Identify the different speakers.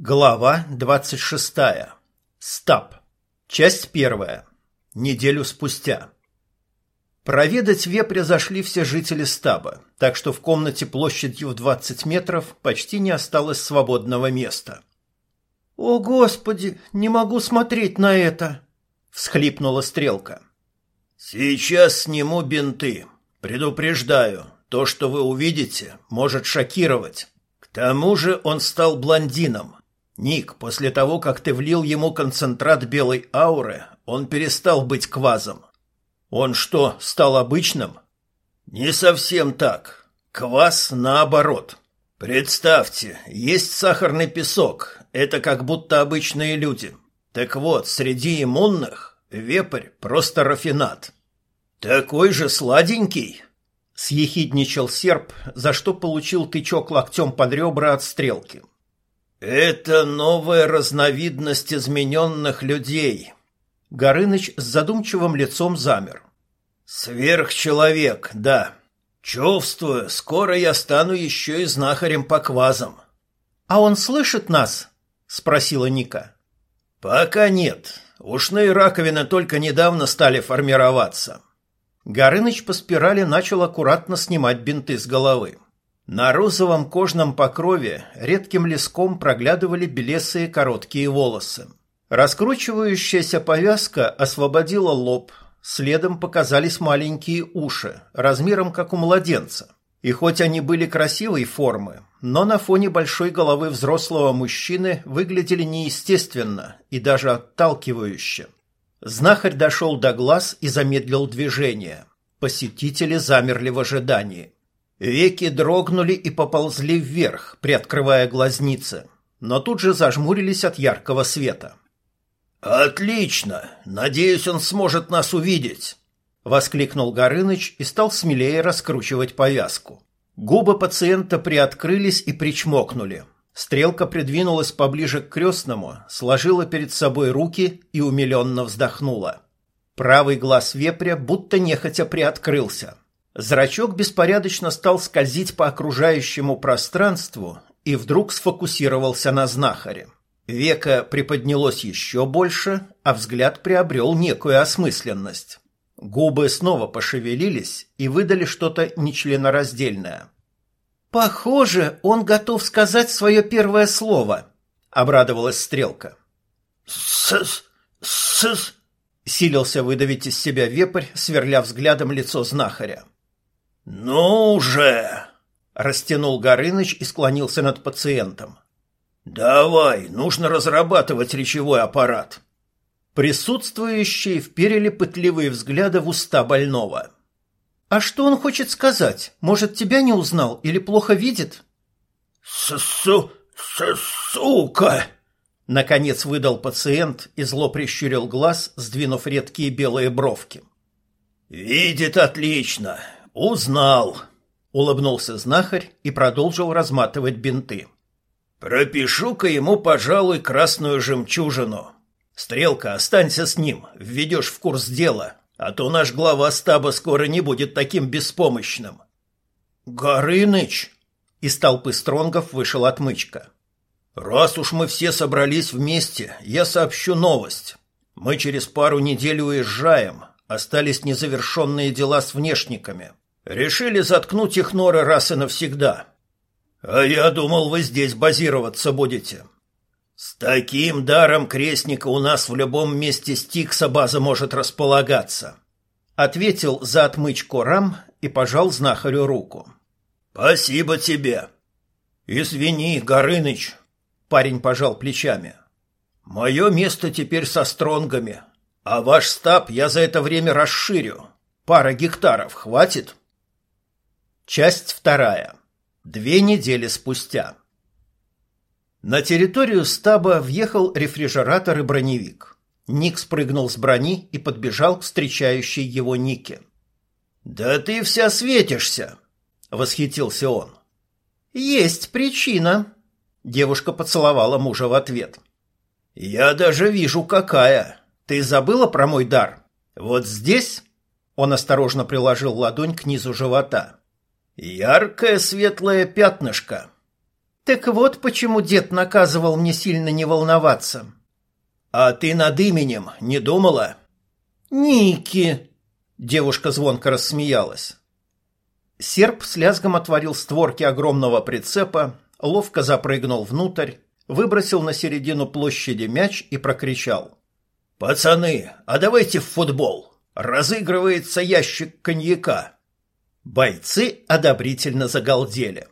Speaker 1: Глава 26. Стаб. Часть первая. Неделю спустя. Проведать вепря зашли все жители стаба, так что в комнате площадью в 20 метров почти не осталось свободного места. «О, Господи, не могу смотреть на это!» — всхлипнула Стрелка.
Speaker 2: «Сейчас сниму бинты. Предупреждаю, то, что вы увидите, может шокировать. К тому же он стал блондином. Ник, после того, как ты влил ему концентрат белой ауры, он перестал быть квазом. Он что, стал обычным? Не совсем так. Квас наоборот. Представьте, есть сахарный песок. Это как будто обычные люди. Так вот, среди иммунных вепрь просто рафинат. Такой же сладенький. Съехидничал серп, за что получил тычок локтем под ребра от стрелки. «Это новая разновидность измененных людей». Горыныч с задумчивым лицом замер. «Сверхчеловек, да. Чувствую, скоро я стану еще и знахарем по квазам».
Speaker 1: «А он слышит нас?» — спросила Ника.
Speaker 2: «Пока нет. Ушные раковины только недавно стали формироваться».
Speaker 1: Горыныч по спирали начал аккуратно снимать бинты с головы. На розовом кожном покрове редким леском проглядывали белесые короткие волосы. Раскручивающаяся повязка освободила лоб, следом показались маленькие уши, размером как у младенца. И хоть они были красивой формы, но на фоне большой головы взрослого мужчины выглядели неестественно и даже отталкивающе. Знахарь дошел до глаз и замедлил движение. Посетители замерли в ожидании. Веки дрогнули и поползли вверх, приоткрывая глазницы, но тут же зажмурились от яркого света.
Speaker 2: «Отлично! Надеюсь, он сможет нас увидеть!» — воскликнул Горыныч и стал смелее раскручивать повязку. Губы пациента приоткрылись и причмокнули. Стрелка придвинулась поближе к крестному, сложила перед собой руки и умиленно вздохнула. Правый глаз вепря будто нехотя приоткрылся — Зрачок беспорядочно стал скользить по окружающему пространству и вдруг сфокусировался на знахаре. Века приподнялось еще больше, а взгляд приобрел некую осмысленность. Губы снова пошевелились и выдали что-то нечленораздельное. «Похоже, он готов сказать свое первое слово», — обрадовалась Стрелка. «С... с...»
Speaker 1: — силился выдавить из себя вепрь, сверля взглядом лицо знахаря.
Speaker 2: «Ну же!» — растянул Горыныч и склонился над пациентом. «Давай, нужно разрабатывать речевой аппарат».
Speaker 1: Присутствующие вперили пытливые взгляды в уста больного. «А что он хочет сказать? Может, тебя не узнал или плохо видит?»
Speaker 2: «Су... су... сука!»
Speaker 1: Наконец выдал пациент и зло прищурил глаз, сдвинув редкие белые бровки.
Speaker 2: «Видит отлично. «Узнал», — улыбнулся знахарь и продолжил разматывать бинты. «Пропишу-ка ему, пожалуй, красную жемчужину. Стрелка, останься с ним, введешь в курс дела, а то наш глава стаба скоро не будет таким беспомощным».
Speaker 1: «Горыныч!» — из толпы стронгов вышел отмычка.
Speaker 2: «Раз уж мы все собрались вместе, я сообщу новость. Мы через пару недель уезжаем, остались незавершенные дела с внешниками. Решили заткнуть их норы раз и навсегда. А я думал, вы здесь базироваться будете. С таким даром крестника у нас в любом месте Стикса база может располагаться. Ответил за отмычку Рам и пожал знахарю руку. Спасибо тебе. Извини, Горыныч. Парень пожал плечами. Мое место теперь со стронгами, а ваш стаб я за это время расширю. Пара гектаров хватит? Часть вторая. Две недели спустя. На территорию стаба въехал рефрижератор и броневик. Ник спрыгнул с брони и подбежал к встречающей его Нике. «Да ты вся светишься!» — восхитился он. «Есть причина!» — девушка поцеловала мужа в ответ. «Я даже вижу, какая! Ты забыла про мой дар? Вот здесь...» Он осторожно приложил ладонь к низу живота. Яркое светлое пятнышко.
Speaker 1: Так вот почему дед наказывал мне сильно не волноваться.
Speaker 2: А ты над именем не думала?
Speaker 1: Ники, девушка звонко рассмеялась. Серп с лязгом отворил створки огромного прицепа, ловко запрыгнул внутрь, выбросил на середину площади мяч и прокричал:
Speaker 2: "Пацаны, а давайте в футбол. Разыгрывается ящик коньяка".
Speaker 1: Бойцы одобрительно загалдели.